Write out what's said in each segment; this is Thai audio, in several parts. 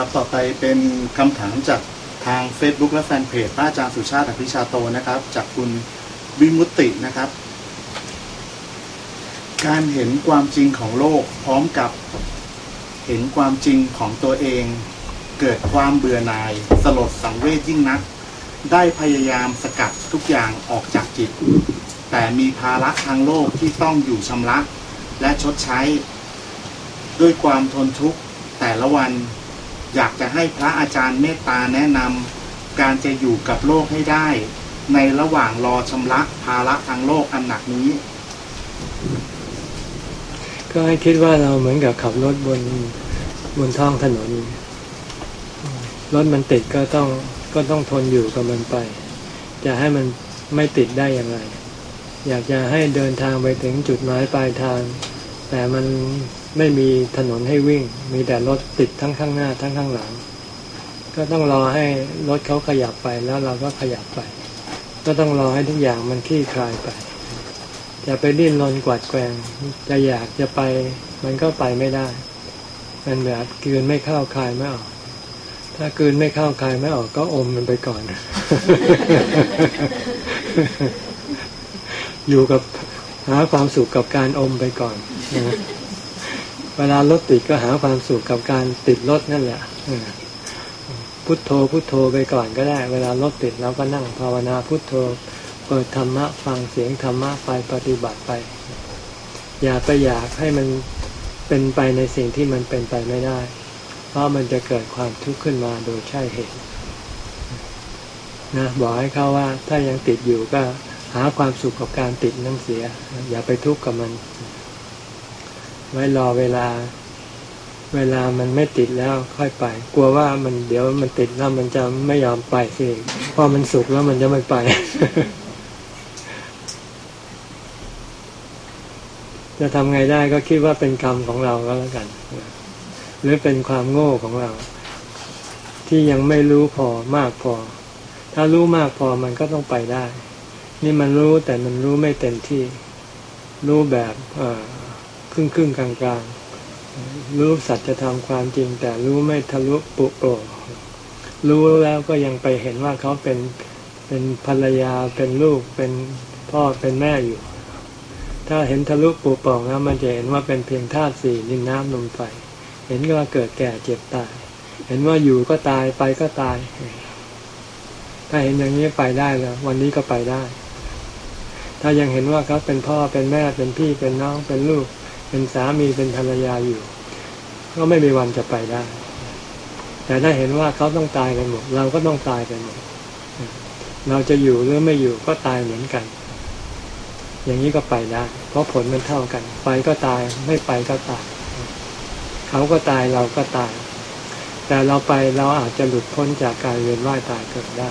ครับต่อไปเป็นคำถามจากทาง Facebook และแฟนเพจพระอาจารย์สุชาติอภิชาโตนะครับ จากคุณวิมุตตินะครับ การเห็นความจริงของโลกพร้อมกับเห็นความจริงของตัวเอง เกิดความเบื่อหน่าย สลดสังเวชยิ่งนัก ได้พยายามสกัดทุกอย่างออกจากจิต แต่มีภาระทางโลกที่ต้องอยู่ชำระและชดใช้ ด้วยความทนทุกข์แต่ละวัน อยากจะให้พระอาจารย์เมตตาแนะนำการจะอยู่กับโลกให้ได้ ในระหว่างรอชำระภาระทางโลกอันหนักนี้ ก็ให้คิดว่าเราเหมือนกับขับรถบนบนท้องถนนรถมันติดก็ต้องก็ต้องทนอยู่กับมันไป จะให้มันไม่ติดได้อย่างไร อยากจะให้เดินทางไปถึงจุดหมายปลายทาง แต่มัน ไม่มีถนนให้วิ่ง มีแต่รถติดทั้งข้างหน้าทั้งข้างหลัง ก็ต้องรอให้รถเขาขยับไปแล้วเราก็ขยับไป ก็ต้องรอให้ทุกอย่างมันคลี่คลายไปจะไปดิ้นรนกวาดแกงจะอยากจะไป มันก็ไปไม่ได้ มันแบบกืนไม่เข้าคายไม่ออก ถ้ากืนไม่เข้าคายไม่ออกก็อมมันไปก่อน อยู่กับหาความสุขกับการอมไปก่อนนะ เวลารถติดก็หาความสุขกับการติดรถนั่นแหละพุทโธพุทโธไปก่อนก็ได้ เวลารถติดเราก็นั่งภาวนาพุทโธเปิดธรรมะฟังเสียงธรรมะไปปฏิบัติไป อย่าไปอยากให้มันเป็นไปในสิ่งที่มันเป็นไปไม่ได้ เพราะมันจะเกิดความทุกข์ขึ้นมาโดยใช่เหตุนะบอกให้เขาว่าถ้ายังติดอยู่ก็หาความสุขกับการติดนั่นเสีย อย่าไปทุกข์กับมัน ไว้รอเวลา เวลามันไม่ติดแล้วค่อยไป กลัวว่ามันเดี๋ยวมันติดแล้วมันจะไม่ยอมไปสิพอมันสุขแล้วมันจะไม่ไปจะทำไงได้ก็คิดว่าเป็นกรรมของเราก็แล้วกัน หรือเป็นความโง่ของเรา ที่ยังไม่รู้พอมากพอ ถ้ารู้มากพอมันก็ต้องไปได้ นี่มันรู้แต่มันรู้ไม่เต็มที่ รู้แบบ ครึ่งครึ่งกลางกลางรู้สัจธรรมความจริง แต่รู้ไม่ทะลุปุโปรรู้แล้วก็ยังไปเห็นว่าเขาเป็นเป็นภรรยาเป็นลูกเป็นพ่อเป็นแม่อยู่ ถ้าเห็นทะลุปุโปรงแล้วมันจะเห็นว่าเป็นเพียงธาตุสี่ดินน้ำลมไฟเห็นว่าเกิดแก่เจ็บตาย เห็นว่าอยู่ก็ตายไปก็ตาย ถ้าเห็นอย่างนี้ไปได้แล้ว วันนี้ก็ไปได้ ถ้ายังเห็นว่าเขาเป็นพ่อเป็นแม่เป็นพี่เป็นน้องเป็นลูก เป็นสามีเป็นภรรยาอยู่ ก็ไม่มีวันจะไปได้ แต่ถ้าเห็นว่าเขาต้องตายกันหมดเราก็ต้องตายกันหมดเราจะอยู่หรือไม่อยู่ก็ตายเหมือนกัน อย่างนี้ก็ไปได้ เพราะผลมันเท่ากัน ไปก็ตายไม่ไปก็ตาย เขาก็ตายเราก็ตาย แต่เราไปเราอาจจะหลุดพ้นจากการเวียนว่ายตายเกิดได้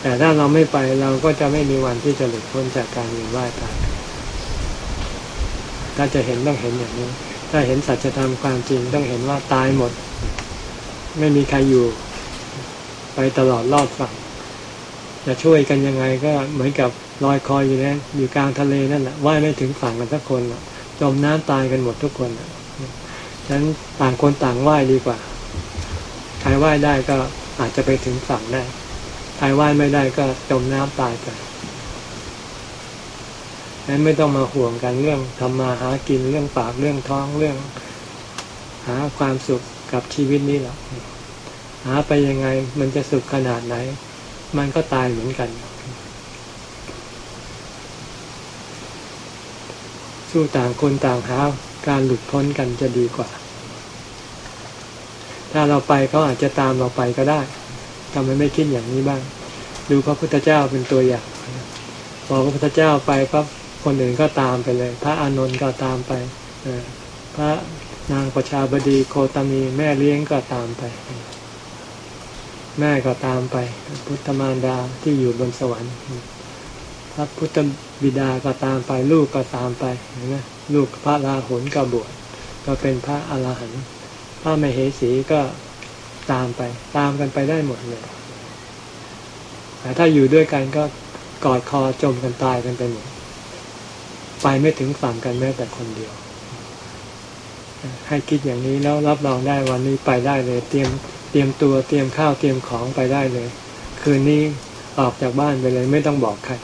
แต่ถ้าเราไม่ไปเราก็จะไม่มีวันที่จะหลุดพ้นจากการเวียนว่ายตาย ถ้าจะเห็นต้องเห็นอย่างนี้ ถ้าเห็นสัจธรรมความจริงต้องเห็นว่าตายหมด ไม่มีใครอยู่ ไปตลอดรอดฝั่งจะช่วยกันยังไงก็เหมือนกับลอยคอยอยู่นั่นอยู่กลางทะเลนั่นแหละว่ายไม่ถึงฝั่งกันสักคนจมน้ำตายกันหมดทุกคนฉะนั้นต่างคนต่างว่ายดีกว่าใครว่ายได้ก็อาจจะไปถึงฝั่งได้ใครว่ายไม่ได้ก็จมน้ำตายไป นั้นไม่ต้องมาห่วงกันเรื่องทำมาหากินเรื่องปากเรื่องท้องเรื่อง หาความสุขกับชีวิตนี้หรอกหาไปยังไงมันจะสุขขนาดไหน มันก็ตายเหมือนกัน สู้ต่างคนต่างหาการหลุดพ้นกันจะดีกว่า ถ้าเราไปเขาอาจจะตามเราไปก็ได้ทำไมไม่คิดอย่างนี้บ้าง ดูพระพุทธเจ้าเป็นตัวอย่างพอพระพุทธเจ้าไปปั๊บ คนอื่นก็ตามไปเลย พระอานนท์ก็ตามไปพระนางประชาบดีโคตมีแม่เลี้ยงก็ตามไป แม่ก็ตามไป พุทธมารดาที่อยู่บนสวรรค์พระพุทธบิดาก็ตามไป ลูกก็ตามไปเห็นไหมลูกพระราหุลก็บวชก็เป็นพระอรหันต์พระมเหสีก็ตามไป ตามกันไปได้หมดเลยแต่ถ้าอยู่ด้วยกันก็กอดคอจมกันตายกันไปหมด ไปไม่ถึงฝั่งกันแม้แต่คนเดียว ให้คิดอย่างนี้แล้วรับรองได้วันนี้ไปได้เลย เตรียมเตรียมตัวเตรียมข้าวเตรียมของไปได้เลย คืนนี้ออกจากบ้านไปเลยไม่ต้องบอกใคร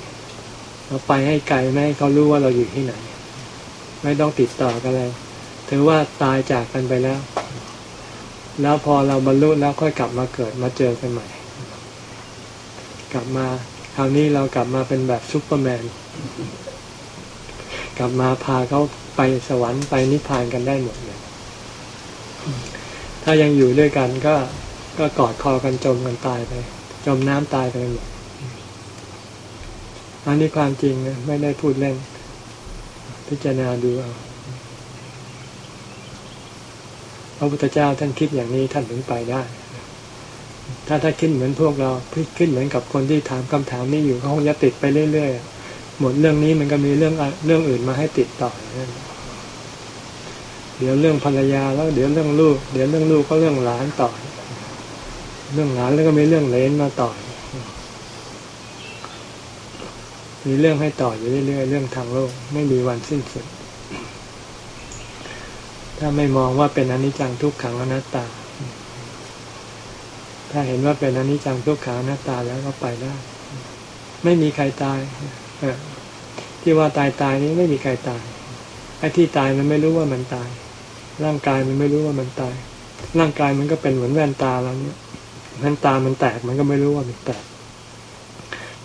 เราไปให้ไกลไม่ให้เขารู้ว่าเราอยู่ที่ไหน ไม่ต้องติดต่อกันเลยถือว่าตายจากกันไปแล้ว แล้วพอเราบรรลุแล้วค่อยกลับมาเกิดมาเจอกันใหม่ กลับมาคราวนี้เรากลับมาเป็นแบบซุปเปอร์แมน กลับมาพาเขาไปสวรรค์ไปนิพพานกันได้หมดเลย ถ้ายังอยู่ด้วยกันก็ก็กอดคอกันจมกันตายไป จมน้ำตายไปหมดอันนี้ความจริงนะไม่ได้พูดเล่น พิจารณาดูเอาพระพุทธเจ้าท่านคิดอย่างนี้ท่านถึงไปได้ ถ้าถ้าคิดเหมือนพวกเราคิดเหมือนกับคนที่ถามคำถามนี้อยู่เขาคงจะติดไปเรื่อยๆ หมดเรื่องนี้มันก็มีเรื่องเรื่องอื่นมาให้ติดต่อเดี๋ยวเรื่องภรรยาแล้ว เดี๋ยวเรื่องลูก เดี๋ยวเรื่องลูกก็เรื่องหลานต่อ เรื่องหลานแล้วก็มีเรื่องเลนมาต่อ มีเรื่องให้ต่ออยู่เรื่อยๆเรื่องทางโลกไม่มีวันสิ้นสุด ถ้าไม่มองว่าเป็นอนิจจังทุกขังอนัตตา ถ้าเห็นว่าเป็นอนิจจังทุกขังอนัตตาแล้วก็ไปได้ ไม่มีใครตาย ที่ว่าตายตายนี้ไม่มีใครตายไอ้ที่ตายมันไม่รู้ว่ามันตาย ร่างกายมันไม่รู้ว่ามันตาย ร่างกายมันก็เป็นเหมือนแว่นตาเราเนี่ยแว่นตามันแตกมันก็ไม่รู้ว่ามันแตก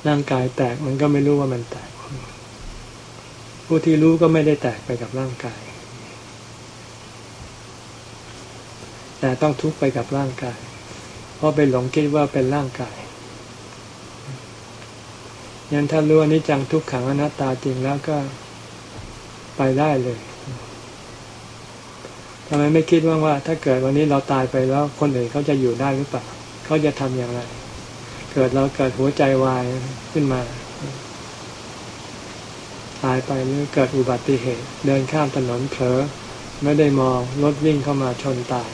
ร่างกายแตกมันก็ไม่รู้ว่ามันแตก ผู้ที่รู้ก็ไม่ได้แตกไปกับร่างกาย แต่ต้องทุกข์ไปกับร่างกาย เพราะไปหลงคิดว่าเป็นร่างกาย ยันถ้ารู้อนิจจังทุกขังอนัตตาจริงแล้วก็ไปได้เลยทำไมไม่คิดว่าว่าถ้าเกิดวันนี้เราตายไปแล้ว คนอื่นเขาจะอยู่ได้หรือเปล่าเขาจะทำอย่างไร เกิดเราเกิดหัวใจวายขึ้นมา ตายไปหรือเกิดอุบัติเหตุ เดินข้ามถนนเผลอไม่ได้มองรถวิ่งเข้ามาชนตาย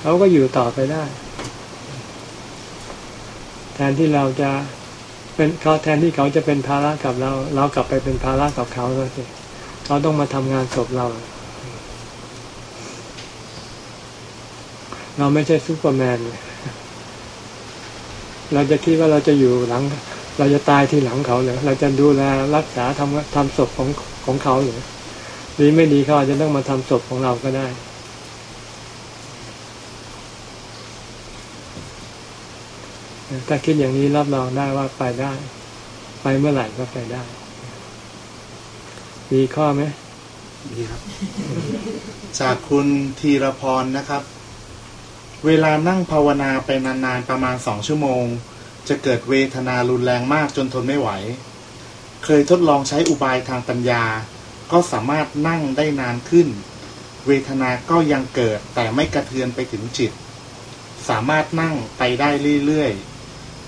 เขาก็อยู่ต่อไปได้ ทนที่เราจะเป็นเขาแทนที่เขาจะเป็นภาระกับเรา เรากลับไปเป็นภาระกับเขาแล้วสิเขาต้องมาทำงานศพเรา เราไม่ใช่ซูเปอร์แมนเราจะคิดว่าเราจะอยู่หลัง เราจะตายที่หลังเขาเลยเราจะดูแลรักษาทำทำศพของของเขาหรือดีไม่ดีเขาอาจจะต้องมาทำศพของเราก็ได้ ถ้าคิดอย่างนี้รับรองได้ว่าไปได้ ไปเมื่อไหร่ก็ไปได้ มีข้อไหมดีครับ จากคุณธีรพรนะครับ เวลานั่งภาวนาไปนานๆประมาณสองชั่วโมง จะเกิดเวทนารุนแรงมากจนทนไม่ไหว เคยทดลองใช้อุบายทางปัญญา ก็สามารถนั่งได้นานขึ้น เวทนาก็ยังเกิดแต่ไม่กระเทือนไปถึงจิต สามารถนั่งไปได้เรื่อยๆ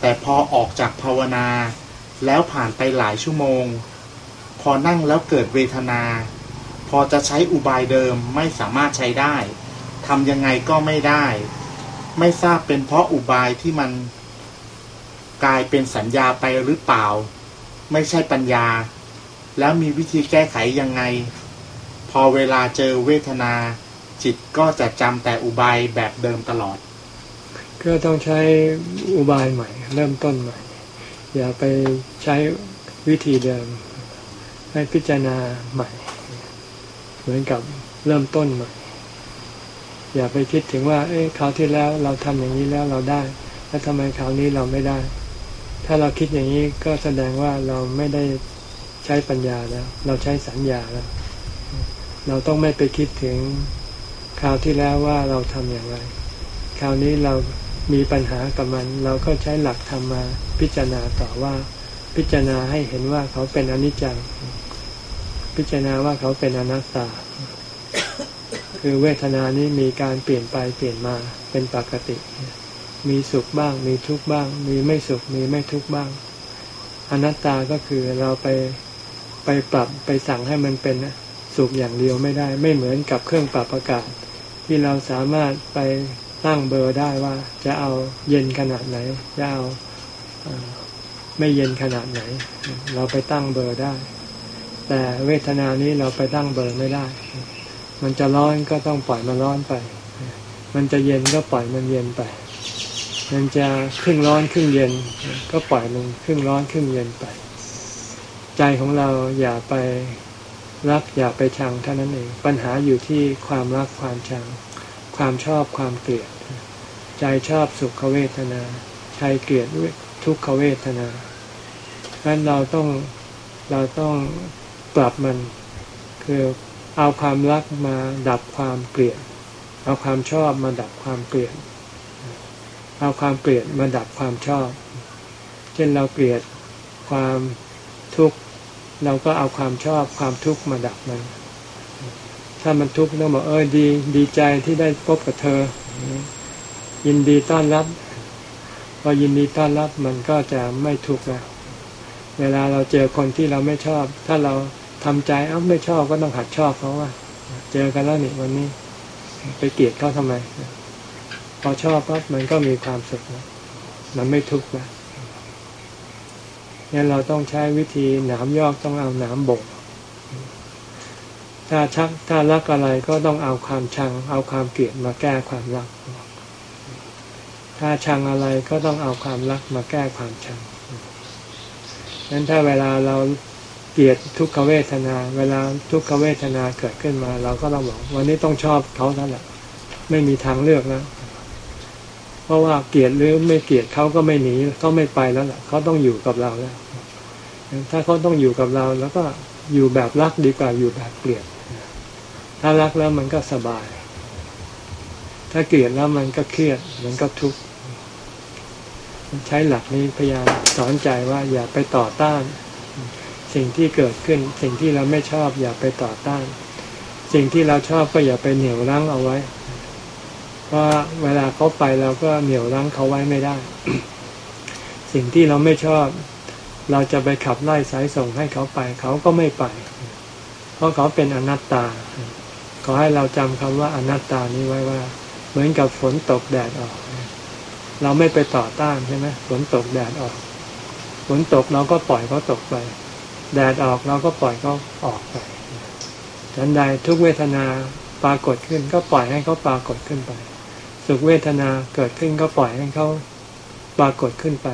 แต่พอออกจากภาวนา แล้วผ่านไปหลายชั่วโมง พอนั่งแล้วเกิดเวทนา พอจะใช้อุบายเดิมไม่สามารถใช้ได้ทำยังไงก็ไม่ได้ ไม่ทราบเป็นเพราะอุบายที่มันกลายเป็นสัญญาไปหรือเปล่า ไม่ใช่ปัญญา แล้วมีวิธีแก้ไขยังไง พอเวลาเจอเวทนา จิตก็จะจำแต่อุบายแบบเดิมตลอด ก็ต้องใช้อุบายใหม่ เริ่มต้นใหม่ อย่าไปใช้วิธีเดิม ให้พิจารณาใหม่ เหมือนกับเริ่มต้นใหม่ อย่าไปคิดถึงว่า เอ้คราวที่แล้วเราทำอย่างนี้แล้วเราได้ แล้วทำไมคราวนี้เราไม่ได้ ถ้าเราคิดอย่างนี้ก็แสดงว่าเราไม่ได้ใช้ปัญญาแล้ว เราใช้สัญญาแล้ว เราต้องไม่ไปคิดถึงคราวที่แล้วว่าเราทำอย่างไร คราวนี้เรา มีปัญหากับมัน เราก็ใช้หลักธรรมมาพิจารณาต่อว่าพิจารณาให้เห็นว่าเขาเป็นอนิจจัง พิจารณาว่าเขาเป็นอนัตตา คือเวทนานี้มีการเปลี่ยนไปเปลี่ยนมาเป็นปกติ มีสุขบ้าง มีทุกข์บ้าง มีไม่สุข มีไม่ทุกข์บ้าง อนัตตาก็คือเราไปไปปรับไปสั่งให้มันเป็นสุขอย่างเดียวไม่ได้ ไม่เหมือนกับเครื่องปรับอากาศ ที่เราสามารถไป ตั้งเบอร์ได้ว่า จะเอาเย็นขนาดไหน จะเอาไม่เย็นขนาดไหน เราไปตั้งเบอร์ได้ แต่เวทนานี้เราไปตั้งเบอร์ไม่ได้ มันจะร้อนก็ต้องปล่อยมันร้อนไป มันจะเย็นก็ปล่อยมันเย็นไป มันจะครึ่งร้อนครึ่งเย็น ก็ปล่อยมันครึ่งร้อนครึ่งเย็นไป ใจของเราอย่าไปรักอย่าไปชังเท่านั้นเอง ปัญหาอยู่ที่ความรักความชัง ความชอบความเกลียด ใจชอบสุขเวทนา ใจเกลียดทุกขเวทนาดังนั้นเราต้องเราต้องปรับมันคือเอาความรักมาดับความเกลียด เอาความชอบมาดับความเกลียด เอาความเกลียดมาดับความชอบ เช่นเราเกลียดความทุกข์เราก็เอาความชอบความทุกข์มาดับมัน ถ้ามันทุกข์ต้องบอกเออดีดีใจที่ได้พบกับเธอ ยินดีต้อนรับพอยินดีต้อนรับมันก็จะไม่ทุกข์แล้วเวลาเราเจอคนที่เราไม่ชอบ ถ้าเราทำใจเอ้าไม่ชอบก็ต้องหัดชอบเขาว่า เจอกันแล้วนี่วันนี้ ไปเกลียดเขาทำไม พอชอบปั๊บมันก็มีความสุขแล้วมันไม่ทุกข์แล้วงั้นเราต้องใช้วิธีหนามยอกต้องเอาหนามบ่ง ถ้าชักถ้ารักอะไรก็ต้องเอาความชัง เอาความเกลียดมาแก้ความรัก ถ้าชังอะไรก็ต้องเอาความรักมาแก้ความชังนั้นถ้าเวลาเราเกลียดทุกขเวทนา เวลาทุกขเวทนาเกิดขึ้นมา เราก็ต้องบอกวันนี้ต้องชอบเขาท่านแหละไม่มีทางเลือกแล้วเพราะว่าเกลียดหรือไม่เกลียดเขาก็ไม่หนีเขาไม่ไปแล้วแหละเขาต้องอยู่กับเราแล้ว ถ้าเขาต้องอยู่กับเราแล้วก็อยู่แบบรักดีกว่าอยู่แบบเกลียด ถ้ารักแล้วมันก็สบาย ถ้าเกลียดแล้วมันก็เครียด มันก็ทุกข์ใช้หลักนี้พยายามสอนใจว่าอย่าไปต่อต้าน สิ่งที่เกิดขึ้น สิ่งที่เราไม่ชอบ อย่าไปต่อต้าน สิ่งที่เราชอบก็อย่าไปเหนี่ยวรั้งเอาไว้เพราะเวลาเขาไปเราก็เหนี่ยวรั้งเขาไว้ไม่ได้ สิ่งที่เราไม่ชอบ เราจะไปขับไล่สายส่งให้เขาไป เขาก็ไม่ไป เพราะเขาเป็นอนัตตา ขอให้เราจำคำว่าอนัตตานี้ไว้ว่า เหมือนกับฝนตกแดดออก เราไม่ไปต่อต้านใช่ไหมฝนตกแดดออก ฝนตกเราก็ปล่อยเขาตกไป แดดออกเราก็ปล่อยเขาออกไปฉันใดทุกเวทนาปรากฏขึ้น ก็ปล่อยให้เขาปรากฏขึ้นไป สุขเวทนาเกิดขึ้นก็ปล่อยให้เขาปรากฏขึ้นไป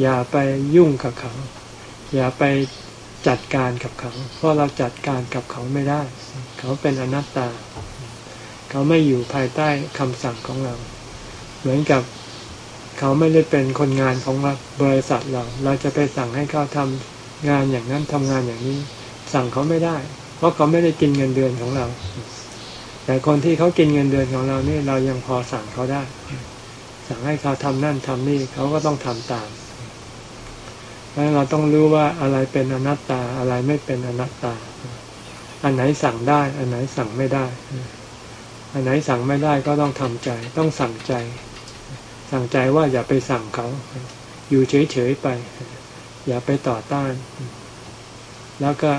อย่าไปยุ่งกับเขา อย่าไปจัดการกับเขา เพราะเราจัดการกับเขาไม่ได้ เขาเป็นอนัตตา เขาไม่อยู่ภายใต้คำสั่งของเรา เหมือนกับเขาไม่ได้เป็นคนงานของบริษัทเรา เราจะไปสั่งให้เขาทำงานอย่างนั้นทำงานอย่างนี้ สั่งเขาไม่ได้ เพราะเขาไม่ได้กินเงินเดือนของเรา แต่คนที่เขากินเงินเดือนของเรานี่เรายังพอสั่งเขาได้ สั่งให้เขาทำนั่นทำนี่เขาก็ต้องทำตามเพราะเราต้องรู้ว่าอะไรเป็นอนัตตาอะไรไม่เป็นอนัตตา อันไหนสั่งได้ อันไหนสั่งไม่ได้ อันไหนสั่งไม่ได้ก็ต้องทำใจ ต้องสั่งใจ สั่งใจว่าอย่าไปสั่งเขา อยู่เฉยๆไป อย่าไปต่อต้าน แล้วก็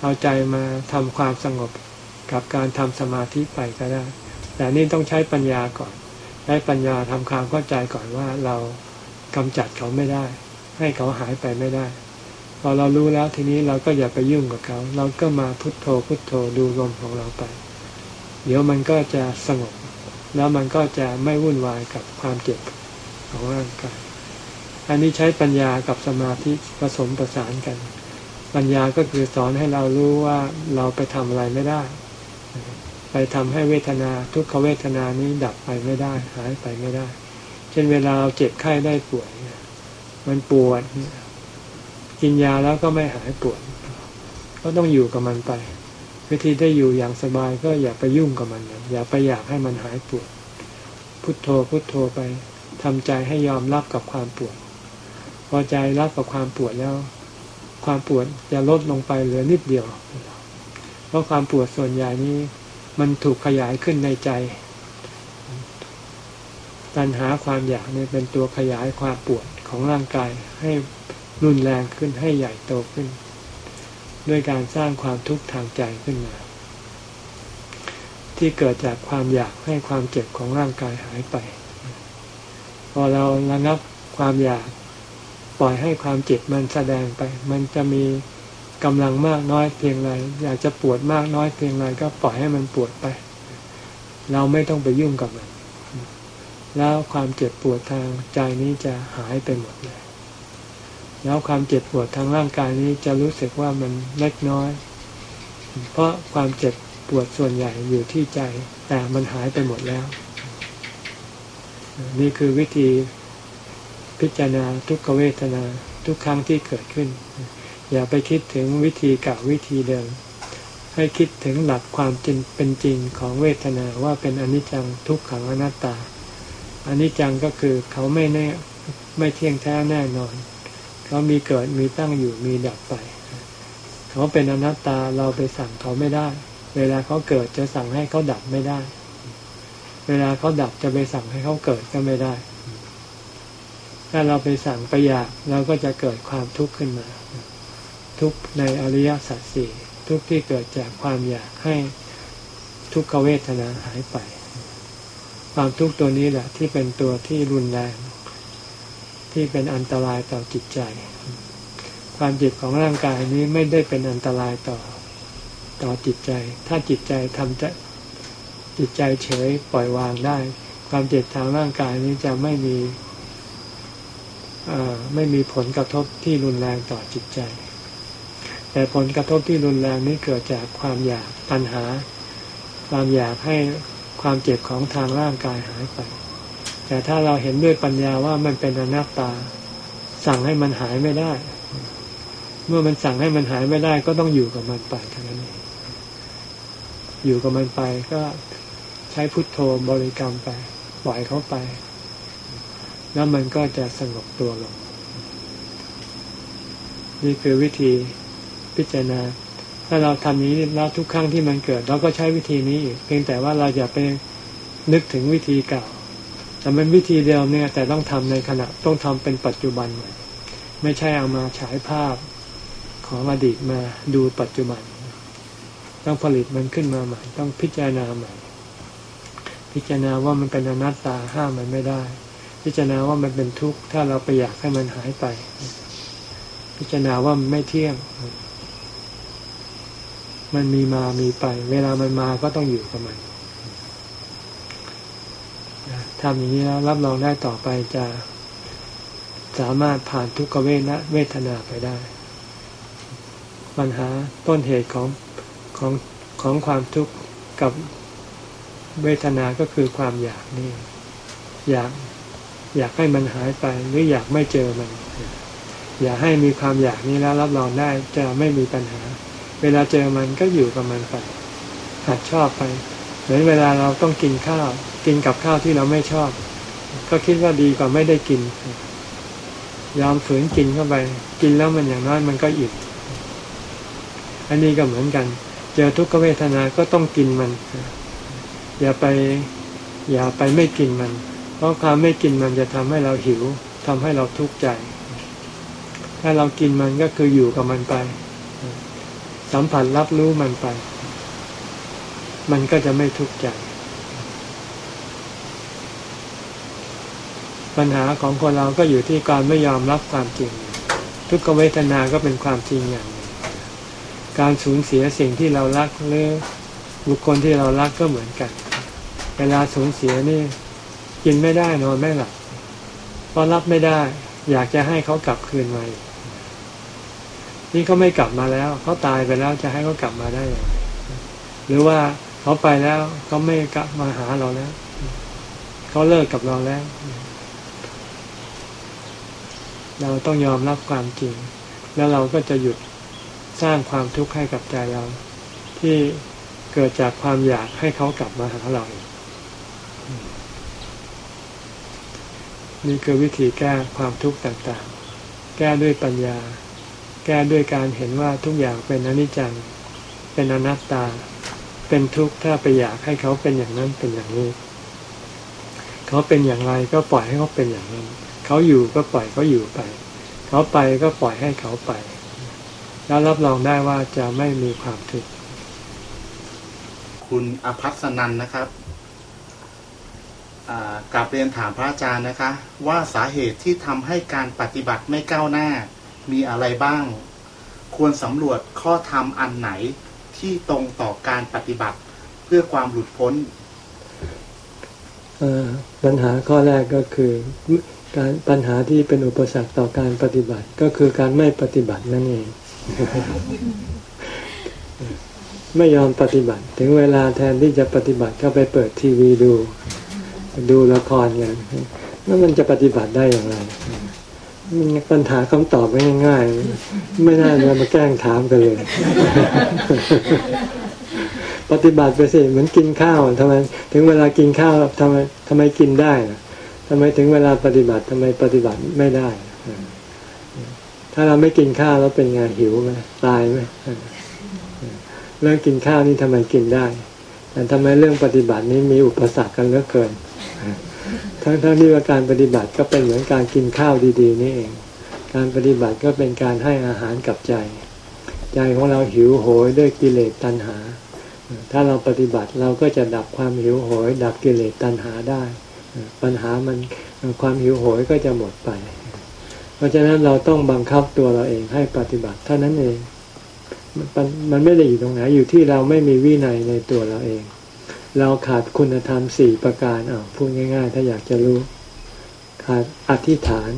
เอาใจมาทำความสงบกับการทำสมาธิไปก็ได้ แต่นี่ต้องใช้ปัญญาก่อน ใช้ปัญญาทำความเข้าใจก่อนว่าเรากำจัดเขาไม่ได้ ให้เขาหายไปไม่ได้ พอเรารู้แล้วทีนี้เราก็อย่าไปยุ่งกับเขา เราก็มาพุทโธพุทโธดูลมของเราไป เดี๋ยวมันก็จะสงบ แล้วมันก็จะไม่วุ่นวายกับความเจ็บของร่างกายอันนี้ใช้ปัญญากับสมาธิผสมประสานกัน ปัญญาก็คือสอนให้เรารู้ว่าเราไปทำอะไรไม่ได้ ไปทำให้เวทนาทุกขเวทนานี้ดับไปไม่ได้ หายไปไม่ได้ เช่นเวลาเราเจ็บไข้ได้ป่วย มันปวด กินยาแล้วก็ไม่หายปวด ก็ต้องอยู่กับมันไป วิธีได้อยู่อย่างสบายก็อย่าไปยุ่งกับมันอย่าไปอยากให้มันหายปวด พุทโธพุทโธไปทำใจให้ยอมรับกับความปวด พอใจรับกับความปวดแล้ว ความปวดจะลดลงไปเหลือนิดเดียว เพราะความปวดส่วนใหญ่นี้ มันถูกขยายขึ้นในใจ ตัณหาความอยากนี่เป็นตัวขยายความปวดของร่างกายให้ รุนแรงขึ้นให้ใหญ่โตขึ้น ด้วยการสร้างความทุกข์ทางใจขึ้นมา ที่เกิดจากความอยากให้ความเจ็บของร่างกายหายไป พอเราระงับความอยากปล่อยให้ความเจ็บมันแสดงไป มันจะมีกำลังมากน้อยเพียงไรอยากจะปวดมากน้อยเพียงไรก็ปล่อยให้มันปวดไป เราไม่ต้องไปยุ่งกับมัน แล้วความเจ็บปวดทางใจนี้จะหายไปหมดเลย แล้วความเจ็บปวดทางร่างกายนี้จะรู้สึกว่ามันเล็กน้อย เพราะความเจ็บปวดส่วนใหญ่อยู่ที่ใจ แต่มันหายไปหมดแล้ว นี่คือวิธีพิจารณาทุกขเวทนาทุกครั้งที่เกิดขึ้น อย่าไปคิดถึงวิธีเก่าวิธีเดิม ให้คิดถึงหลักความจริงเป็นจริงของเวทนาว่าเป็นอนิจจังทุกขังอนัตตาอนิจจังก็คือเขาไม่แน่ไม่เที่ยงแท้แน่นอน เขามีเกิดมีตั้งอยู่มีดับไป เขาเป็นอนัตตาเราไปสั่งเขาไม่ได้ เวลาเขาเกิดจะสั่งให้เขาดับไม่ได้ เวลาเขาดับจะไปสั่งให้เขาเกิดก็ไม่ได้ ถ้าเราไปสั่งไปอยากเราก็จะเกิดความทุกข์ขึ้นมา ทุกในอริยสัจสี่ทุกที่เกิดจากความอยากให้ทุกขเวทนาหายไป ความทุกข์ตัวนี้แหละที่เป็นตัวที่รุนแรง ที่เป็นอันตรายต่อจิตใจ ความเจ็บของร่างกายนี้ไม่ได้เป็นอันตรายต่อต่อจิตใจ ถ้าจิตใจทำจะจิตใจเฉยปล่อยวางได้ ความเจ็บทางร่างกายนี้จะไม่มีไม่มีผลกระทบที่รุนแรงต่อจิตใจ แต่ผลกระทบที่รุนแรงนี้เกิดจากความอยากปัญหา ความอยากให้ความเจ็บของทางร่างกายหายไป แต่ถ้าเราเห็นด้วยปัญญาว่ามันเป็นอนัตตา สั่งให้มันหายไม่ได้ เมื่อมันสั่งให้มันหายไม่ได้ก็ต้องอยู่กับมันไปเท่านั้นเองอยู่กับมันไปก็ใช้พุทโธบริกรรมไป ปล่อยเขาไป แล้วมันก็จะสงบตัวลง นี่คือวิธีพิจารณา ถ้าเราทำนี้แล้วทุกครั้งที่มันเกิด เราก็ใช้วิธีนี้อีกเพียงแต่ว่าเราอย่าไปนึกถึงวิธีเก่า แต่เป็นวิธีเดิมเนี่ย แต่ต้องทำในขณะต้องทำเป็นปัจจุบันใหม่ไม่ใช่เอามาฉายภาพของอดีตมาดูปัจจุบัน ต้องผลิตมันขึ้นมาใหม่ ต้องพิจารณาใหม่ พิจารณาว่ามันเป็นอนัตตาห้ามมันไม่ได้ พิจารณาว่ามันเป็นทุกข์ถ้าเราไปอยากให้มันหายไป พิจารณาว่ามันไม่เที่ยง มันมีมามีไป เวลามันมาก็ต้องอยู่กับมัน ทำอย่างนี้แล้วรับรองได้ต่อไปจะสามารถผ่านทุกขเวทเวทนาไปได้ ปัญหาต้นเหตุของของของความทุกข์กับเวทนาก็คือความอยากนี่ อยากอยากให้มันหายไปหรืออยากไม่เจอมัน อยากให้มีความอยากนี้แล้วรับรองได้จะไม่มีปัญหา เวลาเจอมันก็อยู่กับมันไปหัดชอบไป เหมือนเวลาเราต้องกินข้าว กินกับข้าวที่เราไม่ชอบ ก็คิดว่าดีกว่าไม่ได้กิน ยอมฝืนกินเข้าไป กินแล้วมันอย่างน้อยมันก็อิ่มอันนี้ก็เหมือนกัน เจอทุกขเวทนาก็ต้องกินมัน อย่าไป อย่าไปไม่กินมัน เพราะความไม่กินมันจะทำให้เราหิวทำให้เราทุกข์ใจ ถ้าเรากินมันก็คืออยู่กับมันไป สัมผัสรับรู้มันไป มันก็จะไม่ทุกข์ใจ ปัญหาของคนเราก็อยู่ที่การไม่ยอมรับความจริง ทุกขเวทนาก็เป็นความจริงอย่างหนึ่งการสูญเสียสิ่งที่เรารักหรือบุคคลที่เรารักก็เหมือนกัน เวลาสูญเสียนี่กินไม่ได้นอนไม่หลับเพราะรับไม่ได้ อยากจะให้เขากลับคืนมานี่เขาไม่กลับมาแล้วเขาตายไปแล้วจะให้เขากลับมาได้อย่างไรหรือว่าเขาไปแล้วเขาไม่กลับมาหาเราแล้วเขาเลิกกับเราแล้ว เราต้องยอมรับความจริง แล้วเราก็จะหยุดสร้างความทุกข์ให้กับใจเรา ที่เกิดจากความอยากให้เขากลับมาหาเรานี่คือวิธีแก้ความทุกข์ต่างๆ แก้ด้วยปัญญา แก้ด้วยการเห็นว่าทุกอย่างเป็นอนิจจัง เป็นอนัตตา เป็นทุกข์ถ้าไปอยากให้เขาเป็นอย่างนั้นเป็นอย่างนี้ เขาเป็นอย่างไรก็ปล่อยให้เขาเป็นอย่างนั้น เขาอยู่ก็ปล่อยเขาอยู่ไป เขาไปก็ปล่อยให้เขาไป แล้วรับรองได้ว่าจะไม่มีความทุกข์คุณอภัสนันนะครับกลับเรียนถามพระอาจารย์นะคะ ว่าสาเหตุที่ทำให้การปฏิบัติไม่ก้าวหน้ามีอะไรบ้างคควรสำรวจข้อธรรมอันไหนที่ตรงต่อการปฏิบัติเพื่อความหลุดพ้นเอ่อปัญหาข้อแรกก็คือ การปัญหาที่เป็นอุปสรรคต่อการปฏิบัติก็คือการไม่ปฏิบัตินั่นเอง ไม่ยอมปฏิบัติ ถึงเวลาแทนที่จะปฏิบัติก็ไปเปิดทีวีดู ดูละครกันแล้วมันจะปฏิบัติได้อย่างไรมันปัญหาคำตอบไม่ง่ายๆไม่น่าจะมาแกล้งถามกันเลย ปฏิบัติไปสิเหมือนกินข้าวทำไมถึงเวลากินข้าวทำไมทำไมกินได้ะ ทำไมถึงเวลาปฏิบัติทำไมปฏิบัติไม่ได้ ถ้าเราไม่กินข้าวแล้วเป็นไงหิวไหมตายไหมเรื่องกินข้าวนี่ทำไมกินได้ แต่ทำไมเรื่องปฏิบัตินี้มีอุปสรรคกันเหลือเกิน ทั้งๆทที่ว่าการปฏิบัติก็เป็นเหมือนการกินข้าวดี ๆ นี่เอง การปฏิบัติก็เป็นการให้อาหารกับใจ ใจของเราหิวโหยด้วยกิเลสตัณหา ถ้าเราปฏิบัติเราก็จะดับความหิวโหย ดับกิเลสตัณหาได้ ปัญหามันความหิวโหยก็จะหมดไป เพราะฉะนั้นเราต้องบังคับตัวเราเองให้ปฏิบัติเท่านั้นเองมันมันไม่ได้อยู่ตรงไหนอยู่ที่เราไม่มีวินัยในตัวเราเอง เราขาดคุณธรรมสี่ประการอ่าพูดง่าย ๆ ถ้าอยากจะรู้ ขาดอธิษฐาน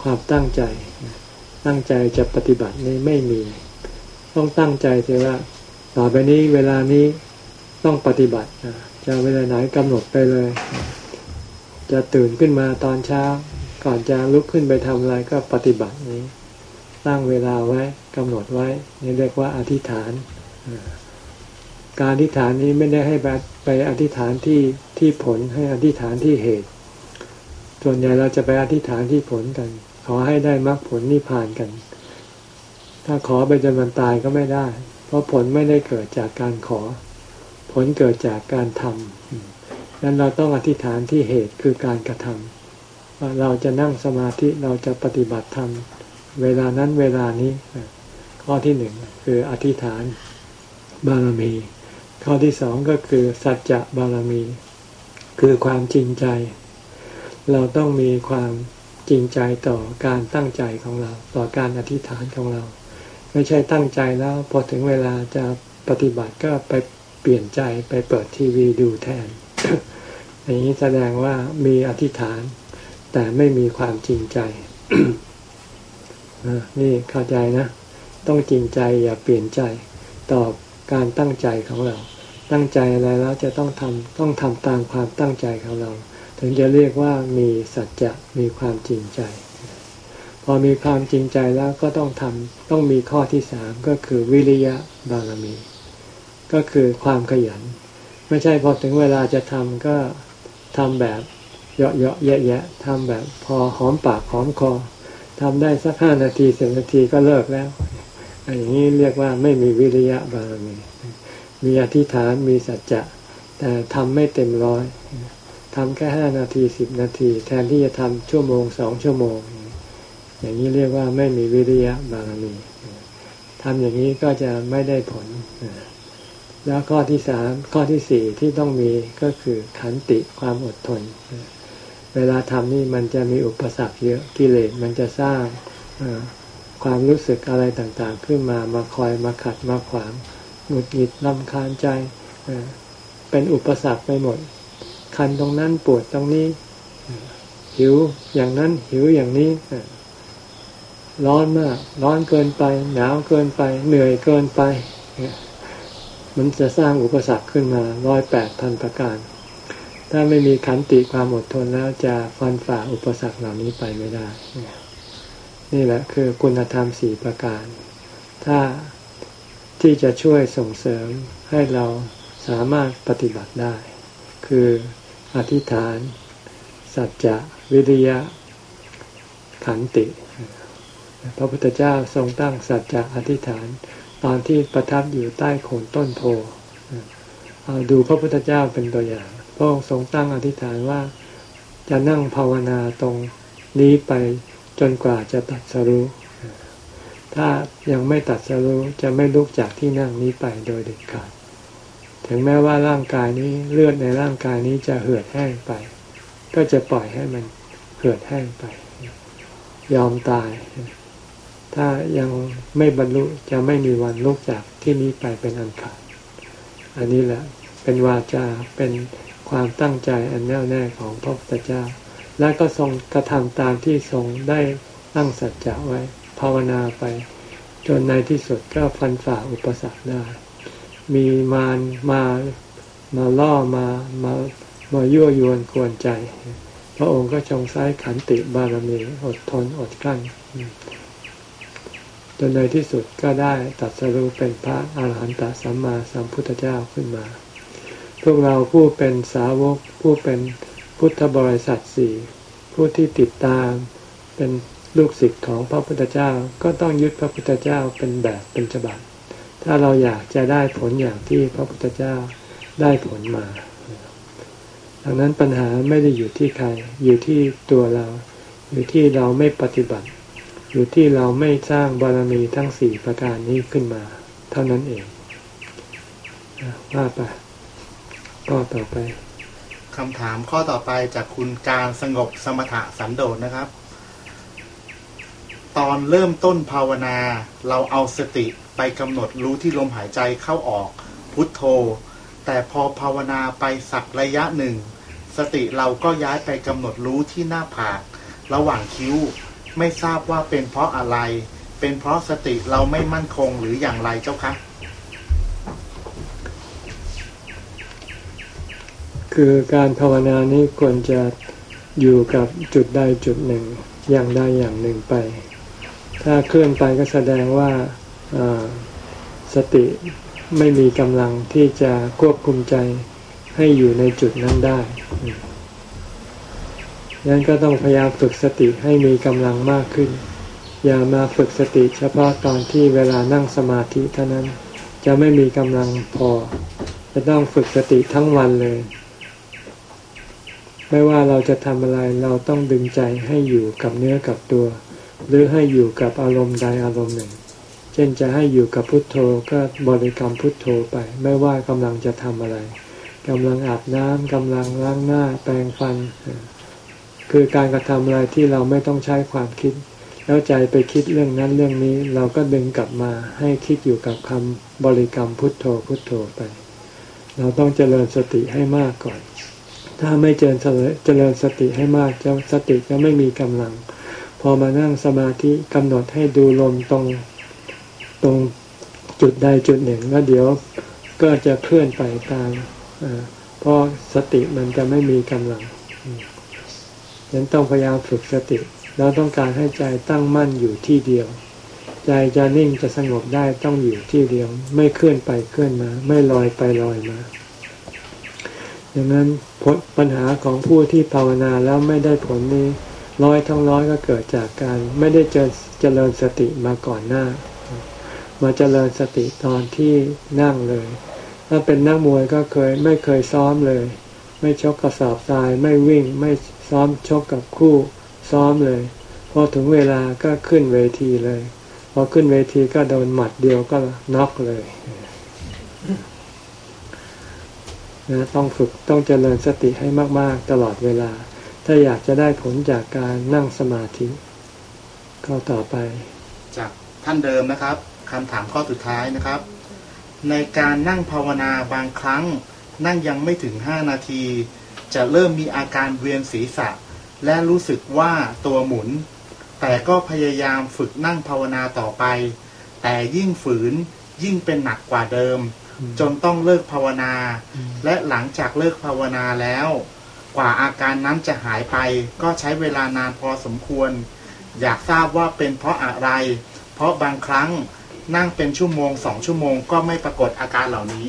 ความตั้งใจ ตั้งใจจะปฏิบัตินี้ไม่มี ต้องตั้งใจเถอะว่าต่อไปนี้เวลานี้ต้องปฏิบัติจะเวลาไหนกำหนดไปเลย จะตื่นขึ้นมาตอนเช้า ก่อนจะลุกขึ้นไปทำอะไรก็ปฏิบัตินี้ ตั้งเวลาไว้กำหนดไว้นี่เรียกว่าอธิษฐาน การอธิษฐานนี้ไม่ได้ให้ไปอธิษฐานที่ที่ผลให้อธิษฐานที่เหตุ ส่วนใหญ่เราจะไปอธิษฐานที่ผลกัน ขอให้ได้มรรคผลนิพพานกัน ถ้าขอไปจนมันตายก็ไม่ได้ เพราะผลไม่ได้เกิดจากการขอ ผลเกิดจากการทำ นั้นเราต้องอธิษฐานที่เหตุคือการกระทำว่าเราจะนั่งสมาธิเราจะปฏิบัติธรรมเวลานั้นเวลานี้ ข้อที่หนึ่งคืออธิษฐานบารมี ข้อที่สองก็คือสัจจะบารมี คือความจริงใจ เราต้องมีความจริงใจต่อการตั้งใจของเรา ต่อการอธิษฐานของเรา ไม่ใช่ตั้งใจแล้วพอถึงเวลาจะปฏิบัติก็ไปเปลี่ยนใจไปเปิดทีวีดูแทน อย่างนี้แสดงว่ามีอธิษฐาน แต่ไม่มีความจริงใจนี่เข้าใจนะ ต้องจริงใจอย่าเปลี่ยนใจต่อการตั้งใจของเรา ตั้งใจอะไรแล้วจะต้องทำต้องทำตามความตั้งใจของเรา ถึงจะเรียกว่ามีสัจจะมีความจริงใจ พอมีความจริงใจแล้วก็ต้องทำต้องมีข้อที่สามก็คือวิริยะบารมี ก็คือความขยัน ไม่ใช่พอถึงเวลาจะทำก็ ทำแบบเยาะเยาะแยะแยะทำแบบพอหอมปากหอมคอทำได้สักห้านาทีสิบนาทีก็เลิกแล้วอย่างนี้เรียกว่าไม่มีวิริยะบารมีมีอธิษฐานมีสัจจะ แต่ทำไม่เต็มร้อยทำแค่ห้านาทีสิบนาที แทนที่จะทำชั่วโมงสองชั่วโมง อย่างนี้เรียกว่าไม่มีวิริยะบารมีทำอย่างนี้ก็จะไม่ได้ผล แล้วข้อที่สามข้อที่สี่ที่ต้องมีก็คือขันติความอดทน เวลาทำนี่มันจะมีอุปสรรคเยอะกิเลสมันจะสร้างความรู้สึกอะไรต่างๆ ขึ้นมามาคอยมาขัดมาขวางหงุดหงิดลำคาญใจเป็นอุปสรรคไปหมด คันตรงนั้นปวดตรงนี้ หิวอย่างนั้นหิวอย่างนี้ร้อนมาก ร้อนเกินไป หนาวเกินไป เหนื่อยเกินไป มันจะสร้างอุปสรรคขึ้นมาร้อยแปดพันประการ ถ้าไม่มีขันติความอดทนแล้วจะฟันฝ่าอุปสรรคเหล่านี้ไปไม่ได้ นี่แหละคือคุณธรรมสี่ประการ ถ้าที่จะช่วยส่งเสริมให้เราสามารถปฏิบัติได้ คืออธิษฐาน สัจจะวิริยะ ขันติ พระพุทธเจ้าทรงตั้งสัจจะอธิษฐาน ตอนที่ประทับอยู่ใต้โคนต้นโพเอาดูพระพุทธเจ้าเป็นตัวอย่าง พระองค์ทรงตั้งอธิษฐานว่าจะนั่งภาวนาตรงนี้ไปจนกว่าจะตัดสรู้ถ้ายังไม่ตัดสรู้จะไม่ลุกจากที่นั่งนี้ไปโดยเด็ดขาด ถึงแม้ว่าร่างกายนี้เลือดในร่างกายนี้จะเหือดแห้งไป ก็จะปล่อยให้มันเหือดแห้งไป ยอมตาย ถ้ายังไม่บรรลุจะไม่มีวันลุกจากที่นี้ไปเป็นอันขาด อันนี้แหละเป็นวาจาเป็นความตั้งใจอันแน่วแน่ของพระพุทธเจ้า และก็ทรงกระทำตามที่ทรงได้ตั้งสัจจะไว้ ภาวนาไป จนในที่สุดก็ฟันฝ่าอุปสรรคได้ มีมารมามาล่อมามามายั่วยวนกวนใจ พระองค์ก็ทรงใช้ขันติบารมีอดทนอดกลั้น จนในที่สุดก็ได้ตัดสรู้เป็นพระอาหารหันตสัมมาสัมพุทธเจ้าขึ้นมา พวกเราผู้เป็นสาวกผู้เป็นพุทธบริษัทสี่ผู้ที่ติดตามเป็นลูกศิษย์ของพระพุทธเจ้าก็ต้องยึดพระพุทธเจ้าเป็นแบบเป็นฉบับ ถ้าเราอยากจะได้ผลอย่างที่พระพุทธเจ้าได้ผลมา ดังนั้นปัญหาไม่ได้อยู่ที่ใคร อยู่ที่ตัวเรา อยู่ที่เราไม่ปฏิบัติ อยู่ที่เราไม่สร้างบารมีทั้งสี่ประการนี้ขึ้นมา เท่านั้นเองว่าไปก็ต่อไปคำถามข้อต่อไปจากคุณการสงบสมถะสันโดษนะครับ ตอนเริ่มต้นภาวนา เราเอาสติไปกำหนดรู้ที่ลมหายใจเข้าออก พุทโธ แต่พอภาวนาไปสักระยะหนึ่ง สติเราก็ย้ายไปกำหนดรู้ที่หน้าผาก ระหว่างคิ้ว ไม่ทราบว่าเป็นเพราะอะไร เป็นเพราะสติเราไม่มั่นคงหรืออย่างไรเจ้าคะคือการภาวนานี้ควรจะอยู่กับจุดใดจุดหนึ่ง อย่างใดอย่างหนึ่งไป ถ้าเคลื่อนไปก็แสดงว่าสติไม่มีกำลังที่จะควบคุมใจให้อยู่ในจุดนั้นได้ งนั้นก็ต้องพยายามฝึกสติให้มีกำลังมากขึ้น อย่ามาฝึกสติเฉพาะตอนที่เวลานั่งสมาธิเท่านั้น จะไม่มีกำลังพอ จะต้องฝึกสติทั้งวันเลย ไม่ว่าเราจะทำอะไรเราต้องดึงใจให้อยู่กับเนื้อกับตัว หรือให้อยู่กับอารมณ์ใดอารมณ์หนึ่ง เช่นจะให้อยู่กับพุทโธก็บริกรรมพุทโธไป ไม่ว่ากำลังจะทำอะไรกำลังอาบน้ำกำลังล้างหน้าแปรงฟัน คือการกระทำอะไรที่เราไม่ต้องใช้ความคิด แล้วใจไปคิดเรื่องนั้นเรื่องนี้เราก็ดึงกลับมาให้คิดอยู่กับคำบริกรรมพุทโธพุทโธไป เราต้องเจริญสติให้มากก่อน ถ้าไม่เจริญเจริญสติให้มากจะสติจะไม่มีกำลัง พอมานั่งสมาธิกำหนดให้ดูลมตรงตรงจุดใดจุดหนึ่งแล้วเดี๋ยวก็จะเคลื่อนไปตามเพราะสติมันจะไม่มีกำลัง ฉะนั้นต้องพยายามฝึกสติเราต้องการให้ใจตั้งมั่นอยู่ที่เดียว ใจจะนิ่งจะสงบได้ต้องอยู่ที่เดียว ไม่เคลื่อนไปเคลื่อนมา ไม่ลอยไปลอยมาดังนั้นปัญหาของผู้ที่ภาวนาแล้วไม่ได้ผลนี้ร้อยทั้งร้อยก็เกิดจากการไม่ได้เจเจริญสติมาก่อนหน้า มาเจริญสติตอนที่นั่งเลย ถ้าเป็นนักมวยก็เคยไม่เคยซ้อมเลย ไม่ชกกระสอบทรายไม่วิ่งไม่ ซ้อมชกกับคู่ซ้อมเลย พอถึงเวลาก็ขึ้นเวทีเลย พอขึ้นเวทีก็โดนหมัดเดียวก็น็อกเลยนะต้องฝึกต้องเจริญสติให้มาก ๆ ตลอดเวลา ถ้าอยากจะได้ผลจากการนั่งสมาธิก็ต่อไป จากท่านเดิมนะครับคำถามข้อสุดท้ายนะครับ ในการนั่งภาวนาบางครั้งนั่งยังไม่ถึงห้านาที จะเริ่มมีอาการเวียนศีรษะ และรู้สึกว่าตัวหมุน แต่ก็พยายามฝึกนั่งภาวนาต่อไป แต่ยิ่งฝืนยิ่งเป็นหนักกว่าเดิม จนต้องเลิกภาวนา และหลังจากเลิกภาวนาแล้ว กว่าอาการนั้นจะหายไป ก็ใช้เวลานานพอสมควร อยากทราบว่าเป็นเพราะอะไร เพราะบางครั้งนั่งเป็นชั่วโมงสองชั่วโมงก็ไม่ปรากฏอาการเหล่านี้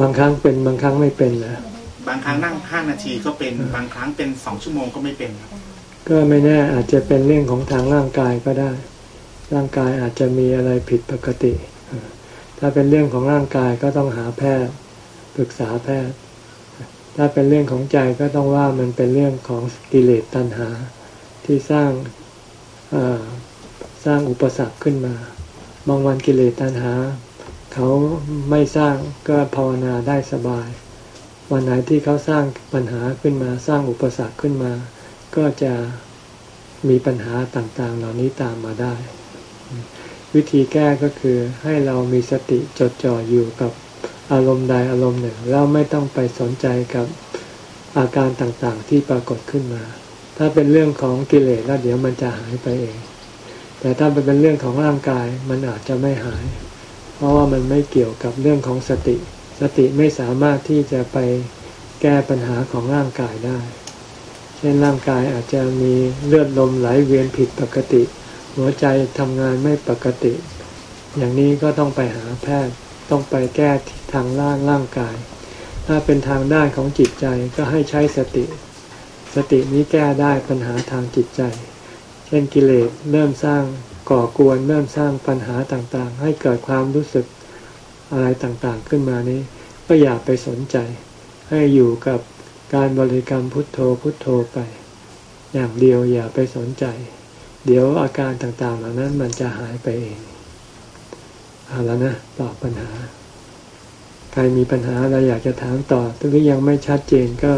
บางครั้งเป็นบางครั้งไม่เป็นนะ บางครั้งนั่งห้านาทีก็เป็นบางครั้งเป็นสองชั่วโมงก็ไม่เป็นก็ไม่แน่อาจจะเป็นเรื่องของทางร่างกายก็ได้ ร่างกายอาจจะมีอะไรผิดปกติ ถ้าเป็นเรื่องของร่างกายก็ต้องหาแพทย์ปรึกษาแพทย์ ถ้าเป็นเรื่องของใจก็ต้องว่ามันเป็นเรื่องของกิเลสตัณหาที่สร้างสร้างอุปสรรคขึ้นมา บางวันกิเลสตัณหา เขาไม่สร้างก็ภาวนาได้สบาย วันไหนที่เขาสร้างปัญหาขึ้นมาสร้างอุปสรรคขึ้นมา ก็จะมีปัญหาต่างๆ เหล่านี้ตามมาได้ วิธีแก้ก็คือให้เรามีสติจดจ่ออยู่กับอารมณ์ใดอารมณ์หนึ่ง แล้วไม่ต้องไปสนใจกับอาการต่างๆ ที่ปรากฏขึ้นมา ถ้าเป็นเรื่องของกิเลสแล้วเดี๋ยวมันจะหายไปเอง แต่ถ้าเป็นเรื่องของร่างกายมันอาจจะไม่หาย เพราะว่ามันไม่เกี่ยวกับเรื่องของสติ สติไม่สามารถที่จะไปแก้ปัญหาของร่างกายได้ เช่นร่างกายอาจจะมีเลือดลมไหลเวียนผิดปกติ หัวใจทำงานไม่ปกติ อย่างนี้ก็ต้องไปหาแพทย์ต้องไปแก้ทางร่างร่างกาย ถ้าเป็นทางด้านของจิตใจก็ให้ใช้สติ สตินี้แก้ได้ปัญหาทางจิตใจ เช่นกิเลสเริ่มสร้างก่อกวนเริ่มสร้างปัญหาต่างๆ ให้เกิดความรู้สึก อะไรต่างๆขึ้นมานี้ ก็อย่าไปสนใจ ให้อยู่กับการบริกรรมพุทโธพุทโธไป อย่างเดียวอย่าไปสนใจ เดี๋ยวอาการต่างๆเหล่านั้นมันจะหายไปเองเอาแล้วนะตอบปัญหา ใครมีปัญหาอะไรอยากจะถามต่อหรือยังไม่ชัดเจนก็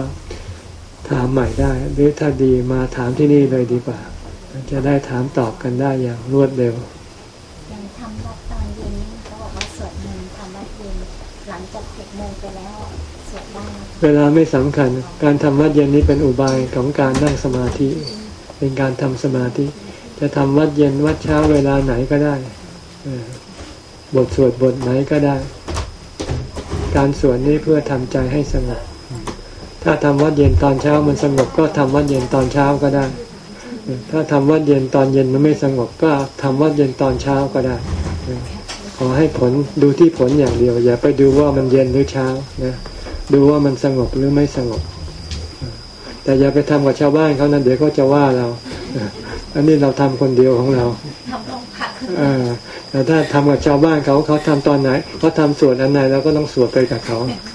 ถามใหม่ได้ หรือถ้าดีมาถามที่นี่เลยดีกว่า จะได้ถามตอบกันได้อย่างรวดเร็ว มงไปแล้วสวดได้ไหมเวลาไม่สำคัญ การทำวัดเย็นนี้เป็นอุบายของการนั่งสมาธิ เป็นการทำสมาธิ จะทำวัดเย็นวัดเช้าเวลาไหนก็ได้อบทสวดบทไหนก็ได้ การสวดนี้เพื่อทำใจให้สงบถ้าทำวัดเย็นตอนเช้ามันสงบก็ทำวัดเย็นตอนเช้าก็ได้ ถ้าทำวัดเย็นตอนเย็นมันไม่สงบก็ทำวัดเย็นตอนเช้าก็ได้ ขอให้ผลดูที่ผลอย่างเดียว อย่าไปดูว่ามันเย็นหรือเช้านะดูว่ามันสงบหรือไม่สงบ แต่อย่าไปทำกับชาวบ้านเขานะเดี๋ยวเขาจะว่าเราอันนี้เราทำคนเดียวของเราทำต้องพักเออแต่ถ้าทำกับชาวบ้านเขาเขาทำตอนไหนเขาทำสวดอันไหนเราก็ต้องสวดไปกับเขาค